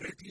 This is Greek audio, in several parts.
Καλή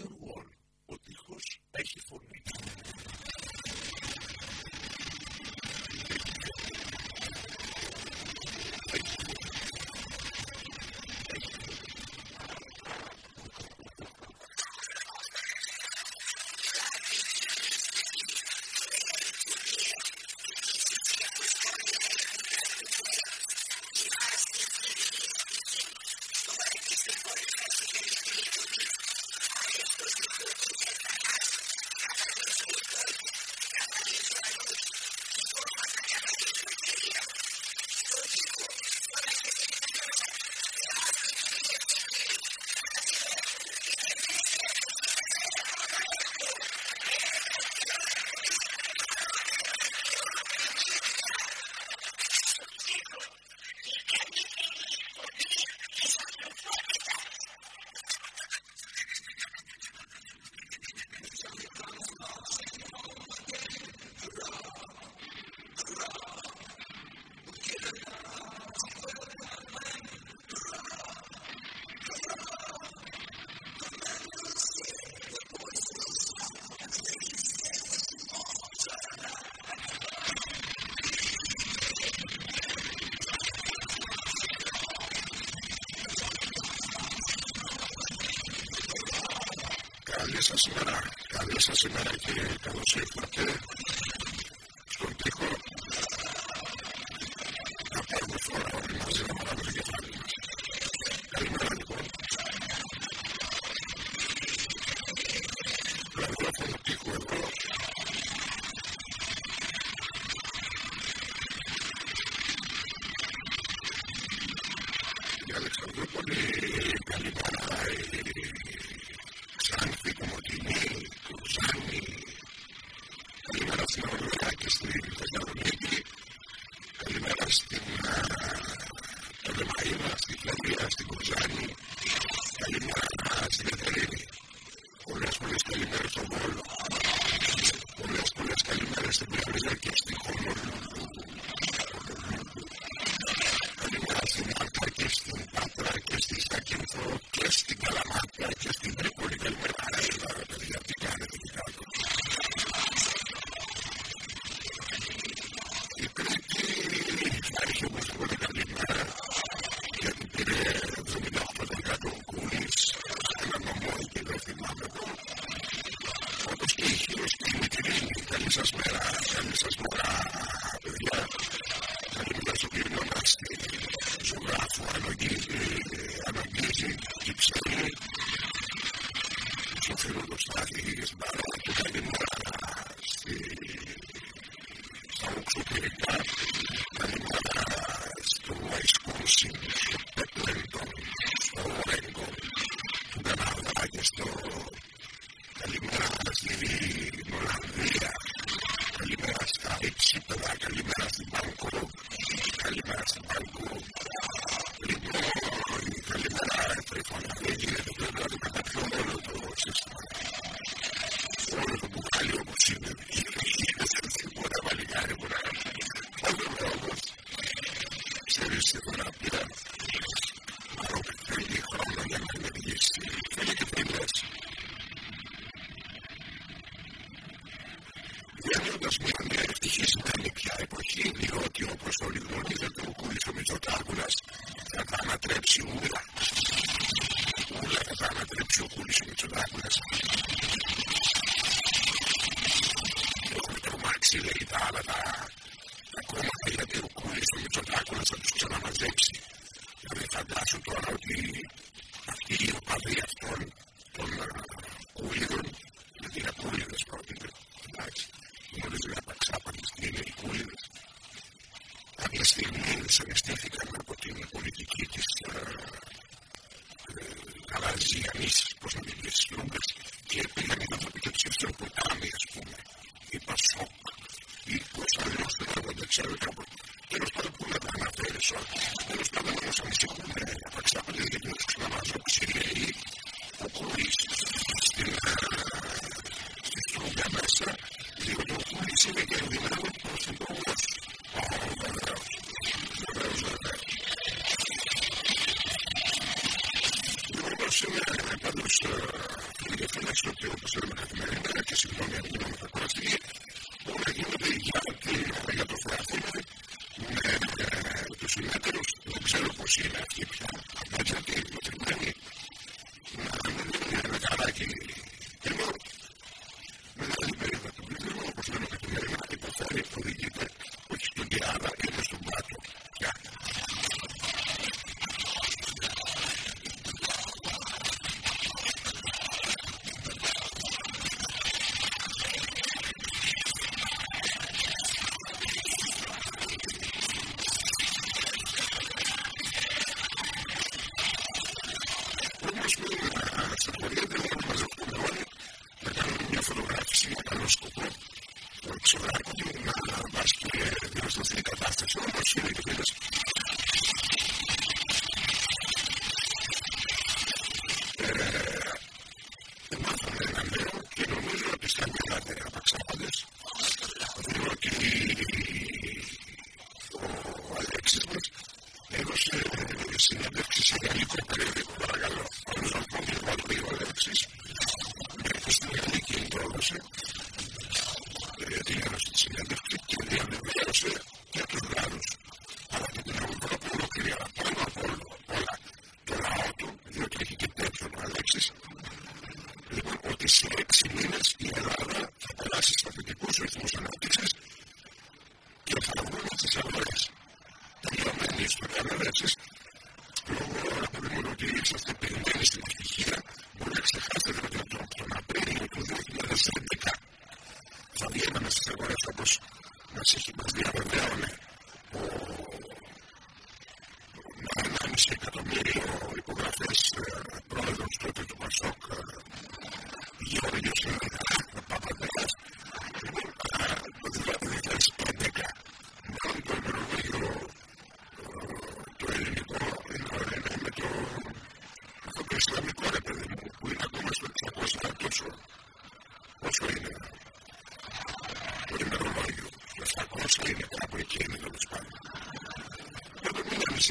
σας ημέρα κύριε. Καλώς ήρθατε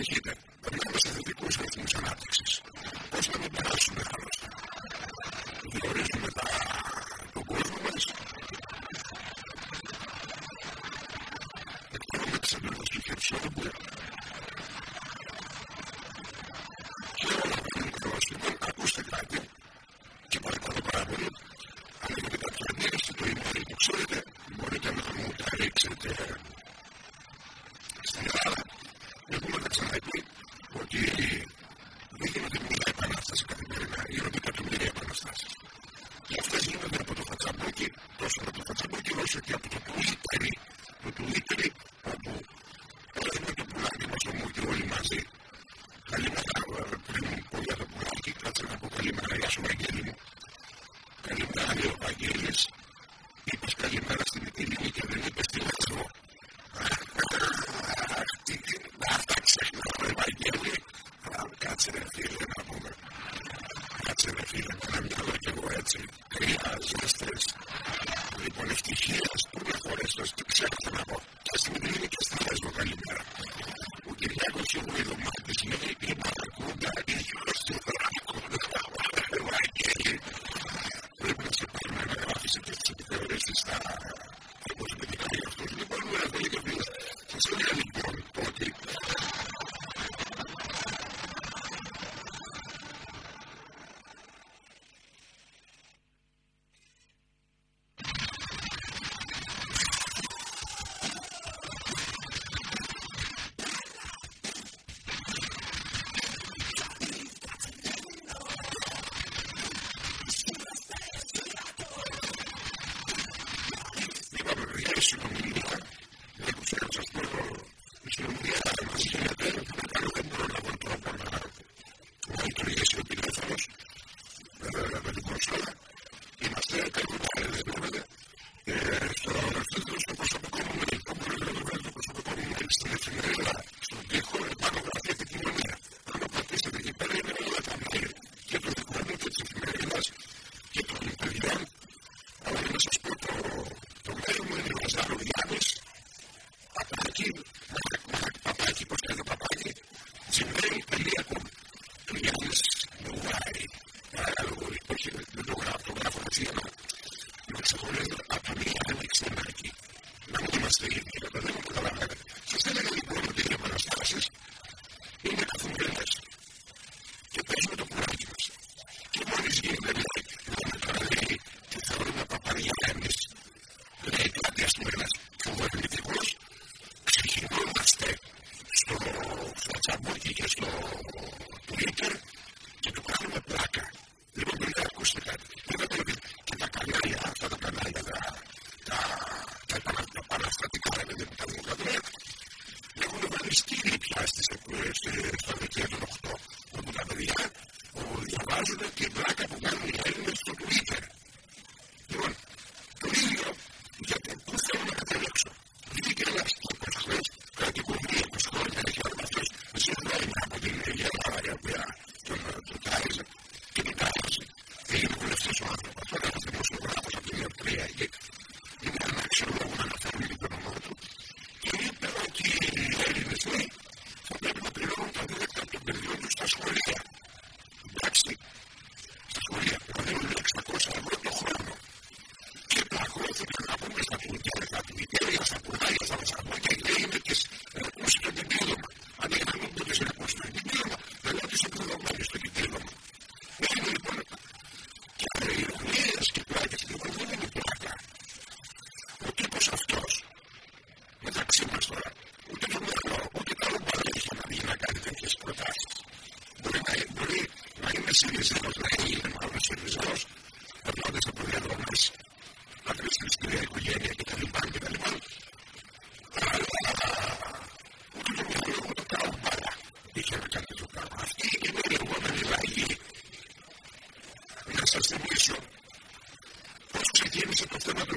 Хида.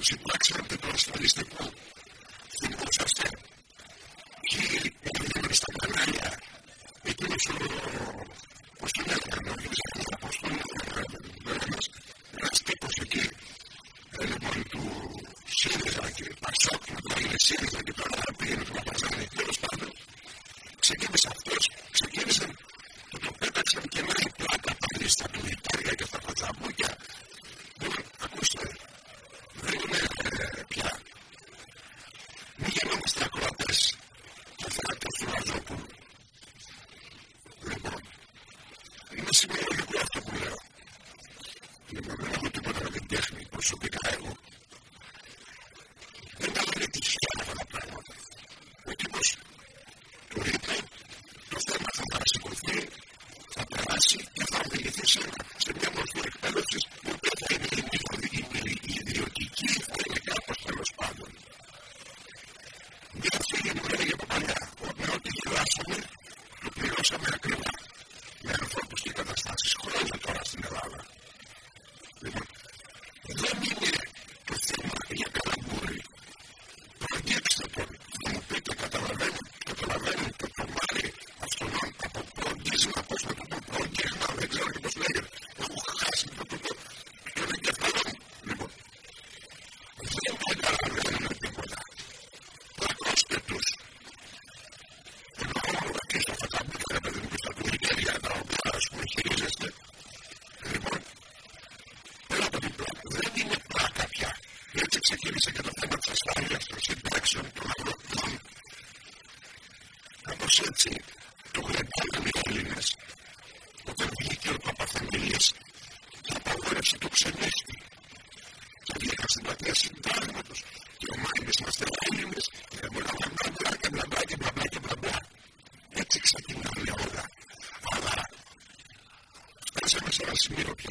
Σε κάποιους οι οποίοι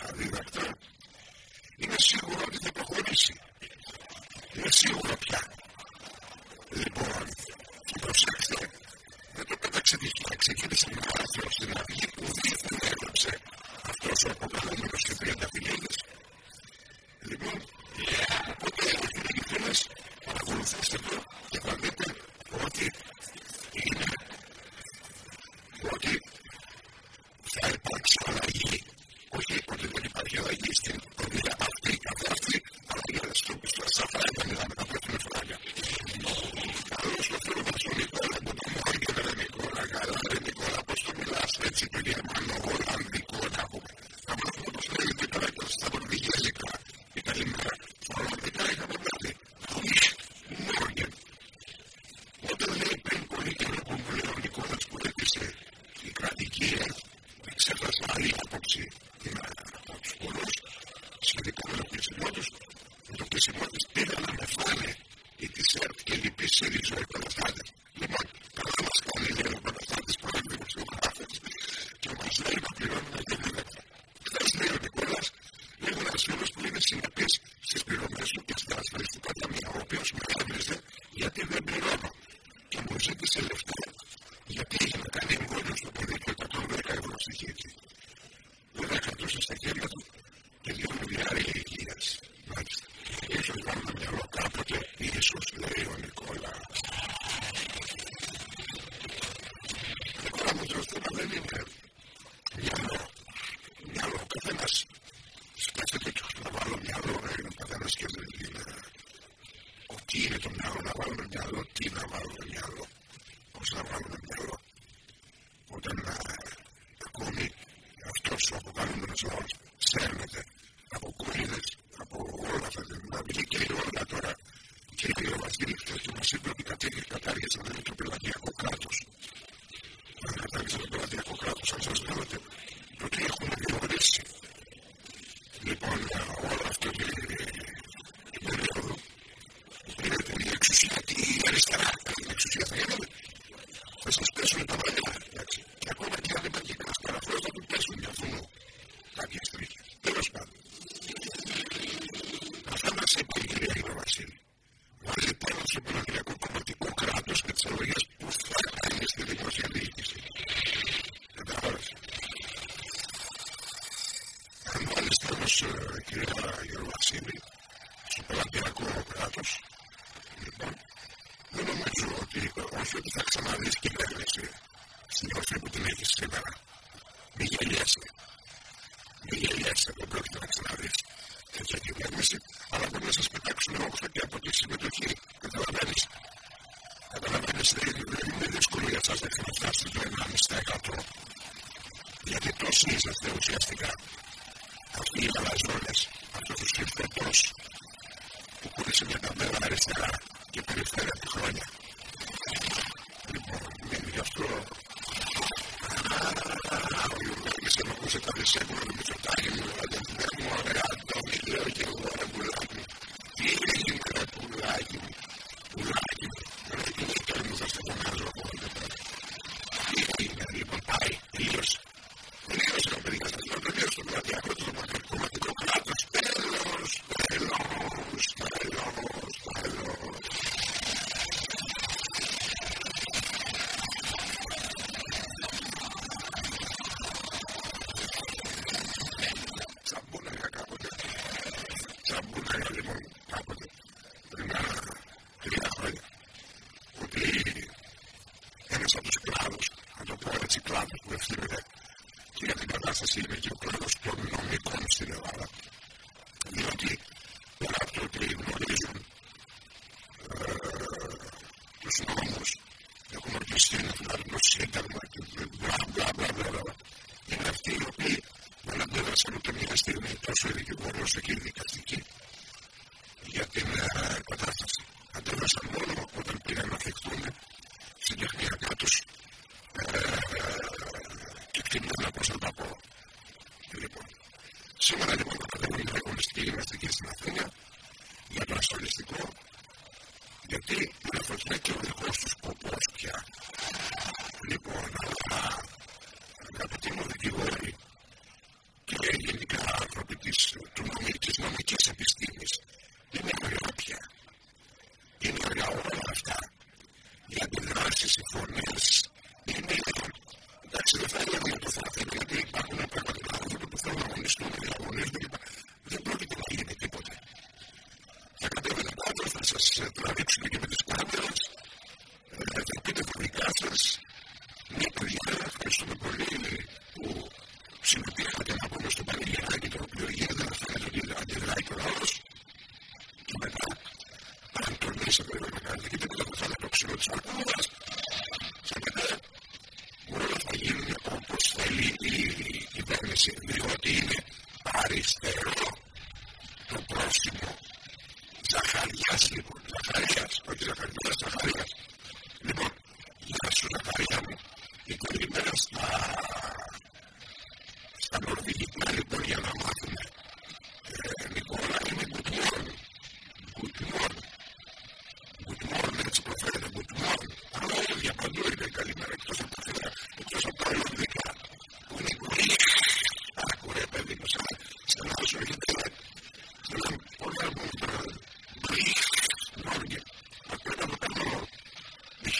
редактор κρατικία εξέφρασε άλλη άποψη από του πολλού σχετικά με το πλήσιμό τους. Με το πλήσιμό της πήγα να με η Τισερτ και λυπήσε ρίζο οι. σας, κυρία Γεροβασίλη, στο Παλατιακό κράτος. Λοιπόν, δεν νομίζω ότι, όχι ότι θα ξαναδείς κυβέρνηση στην όρθια που την έχεις σήμερα. Μη γελιέσαι. Μη γελιέσαι, δεν πρόκειται να ξαναδείς τέτοια κυβέρνηση, αλλά μπορεί να σας πετάξουν όχθα και από τη συμμετοχή. Καταλαβαίνεις. Καταλαβαίνεις, δεν είναι δύσκολο για σας να ξαναφτάσετε το 1,5%. Γιατί τόσοι είσαστε ουσιαστικά. Αυτή οι Αλαζόλα, αυτό ο συρφετό που κούρισε μια καμπέρα αριστερά και περιφέρει από χρόνια. Λοιπόν, είναι γι' αυτό. Ο τα δεσέγγουρα χρόνια. explained it.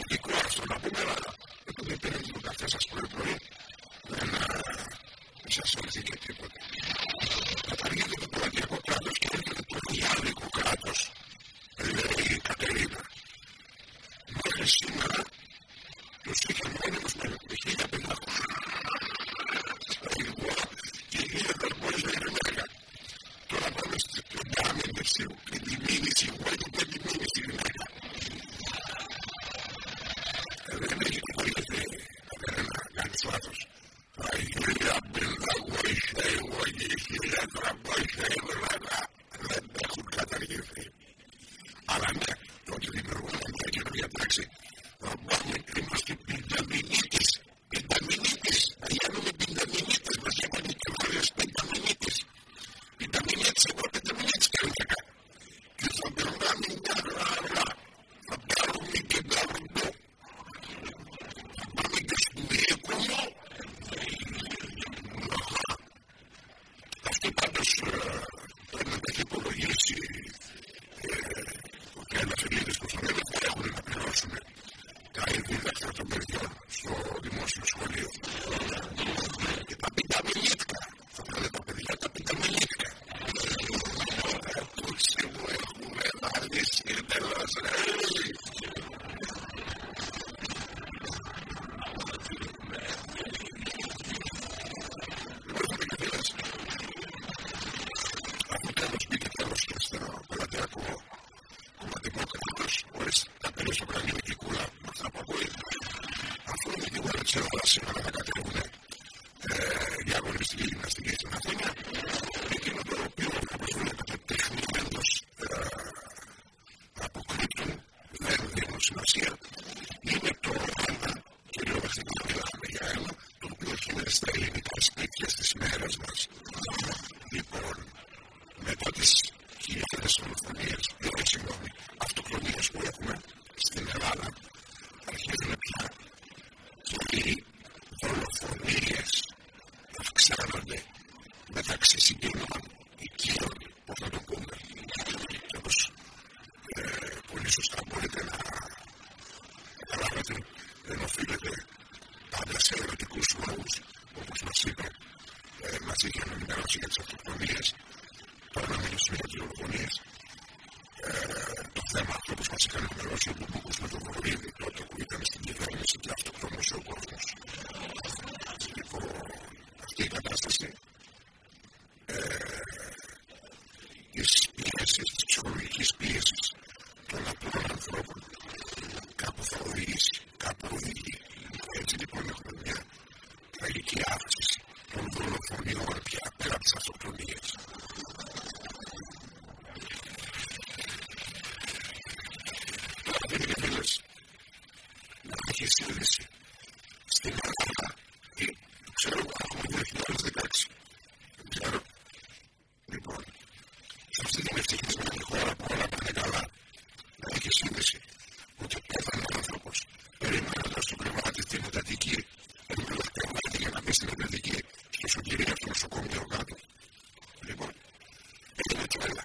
películas, la primera, que tú me tienes gracias por el. to us, you know, νοσοκομείο κάτω. Λοιπόν, έγινε τσουβέλα.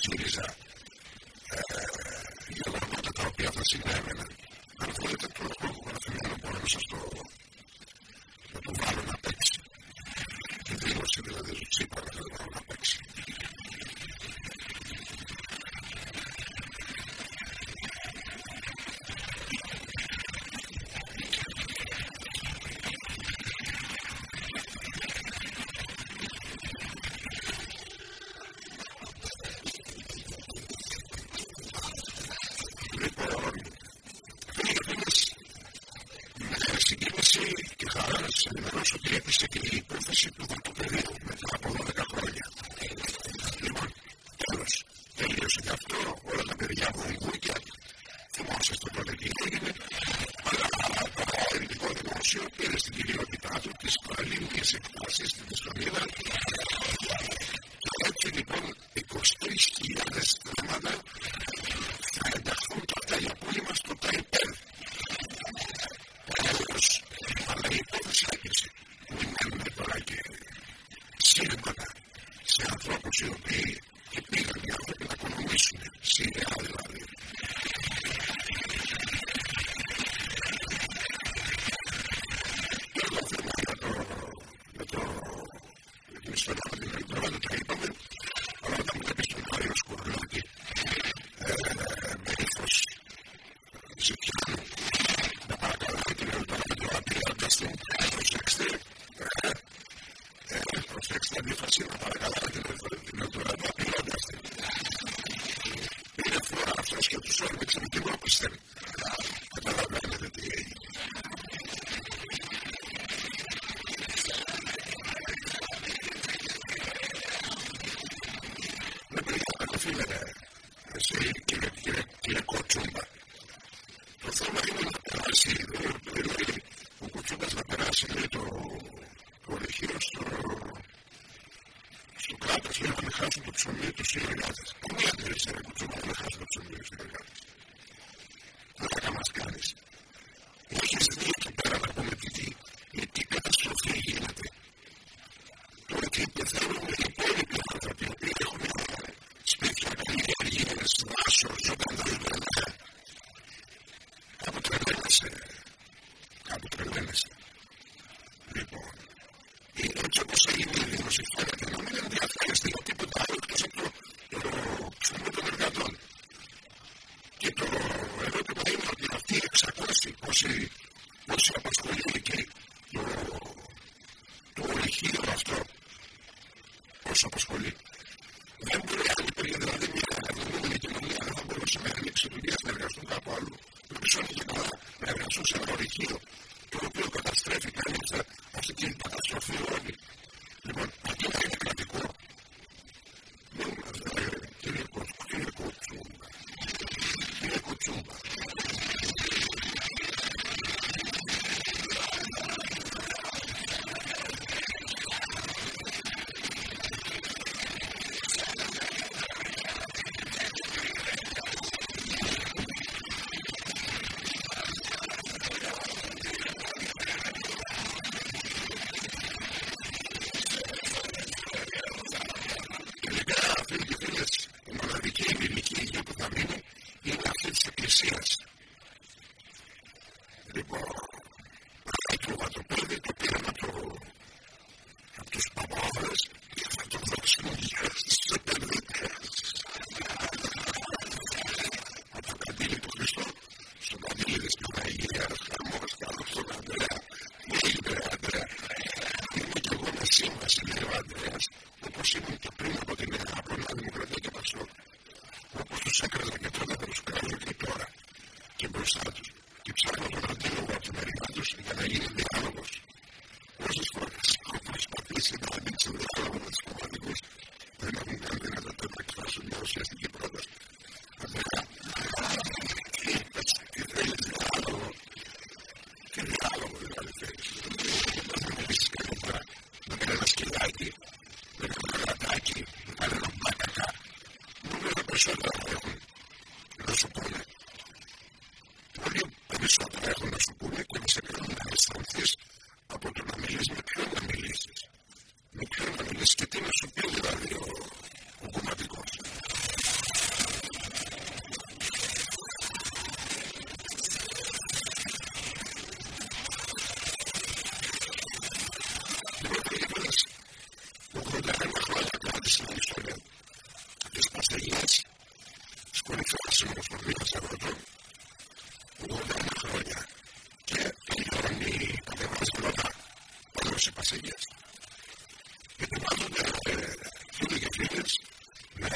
ΣΥΡΙΖΑ ε, για γεγονότα τα οποία θα συνέβαιναν. Αν θέλετε το έχω γραφείο, μπορώ να σας το, να το βάλω να παίξει. Τη δήλωση δηλαδή του Τσίπρα να το βάλω να παίξει. χάσουν το ψωμί του οι εργάτε. Καμία αντίρρηση δεν κουτσούμα να χάσουν το ψωμί του οι εργάτε. Δεν θα μας κάνεις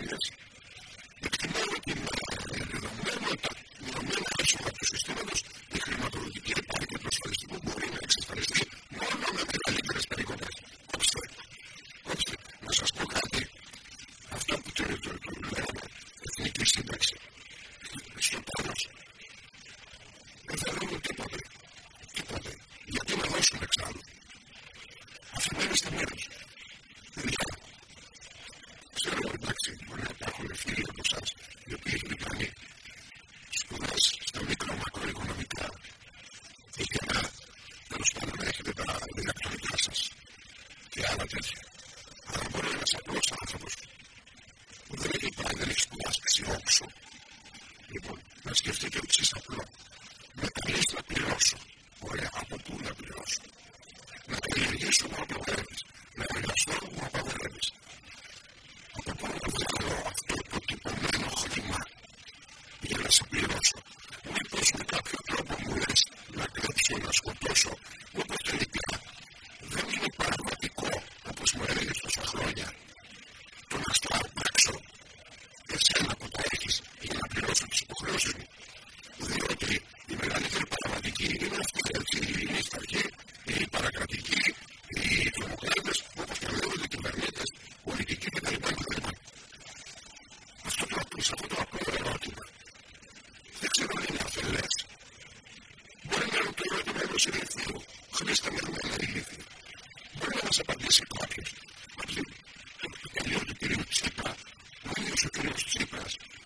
is να σκοτώσω It's not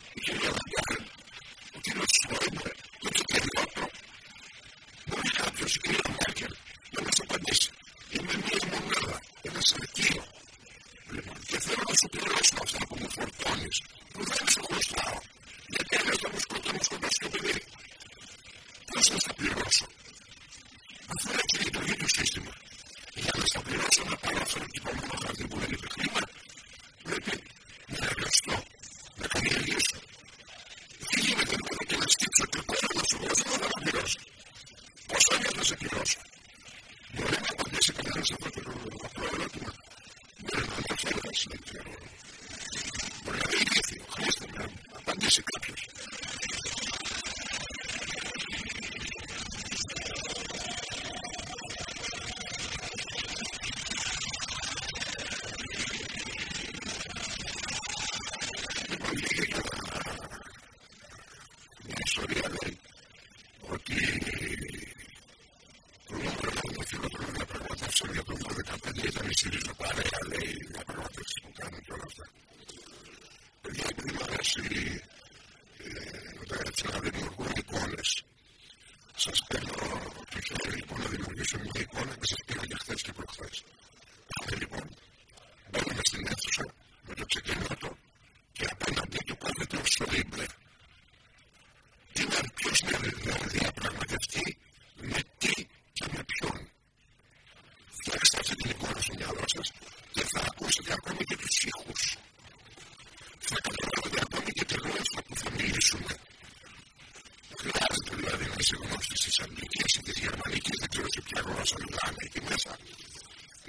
Δηλαδή, με γνώστη τη Αγγλική ή τη Γερμανική, δεν ξέρω σε ποια γλώσσα μιλάνε εκεί μέσα.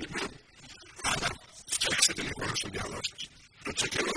Λοιπόν, αλλά φτιάξετε λίγο στο μυαλό σα. Το τσεκερό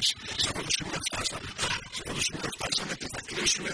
Σε αυτό το σημείο φτάσαμε. Σε αυτό το σημείο φτάσαμε και θα κλείσουμε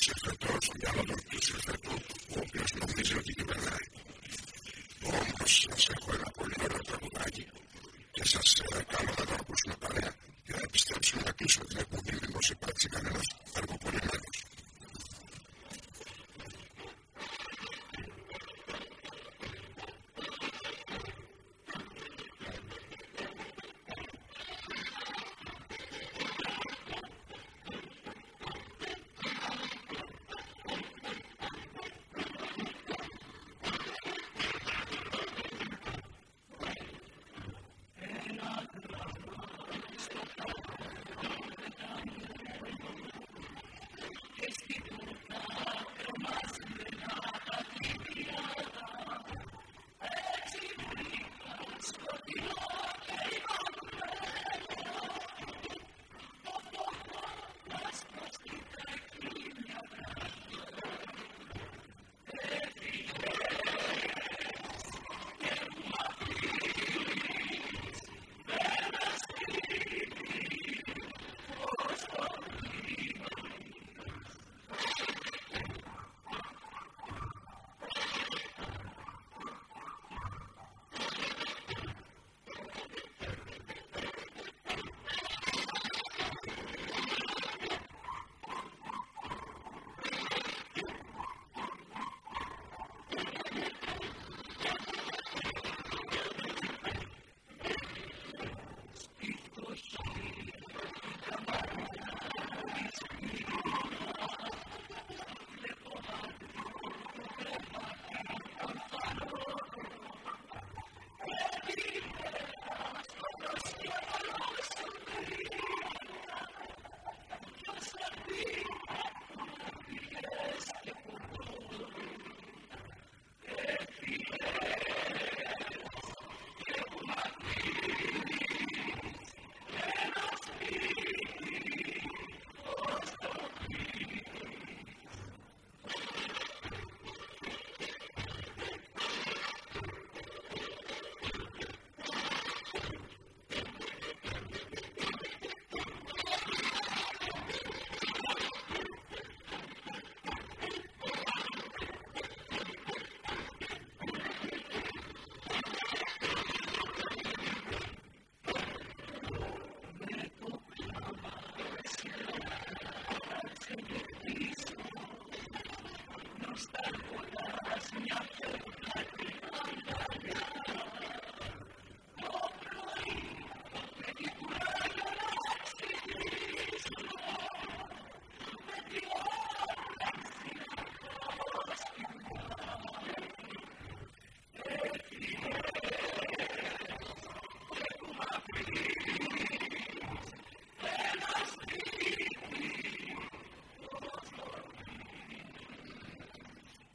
εξαιρετό και άλλο τον εξαιρετό, ο οποίο νομίζει ότι κυβερνάει. Όμω, σα έχω ένα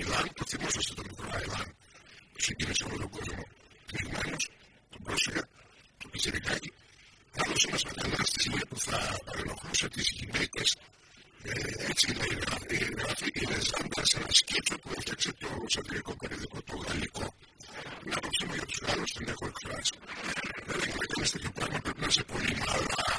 Αϊλάν, το θυμόσαστε το μικρό Αϊλάν που συγκίνησε όλο τον κόσμο. Πνιγμένο, τον πρόσφυγα, τον Πιτσιρικάκη. Άλλος ένας μετανάστης λέει που θα παρενοχλούσε τις γυναίκες. Ε, έτσι λέει η γραφή, η Λεζάντα σε ένα σκίτσο που έφτιαξε το σατυρικό περιοδικό, το γαλλικό. Μια αποψή για τους Γάλλους την έχω εκφράσει. Ε, δεν έχει να κάνει τέτοιο πράγμα, πρέπει να είσαι πολύ μαλά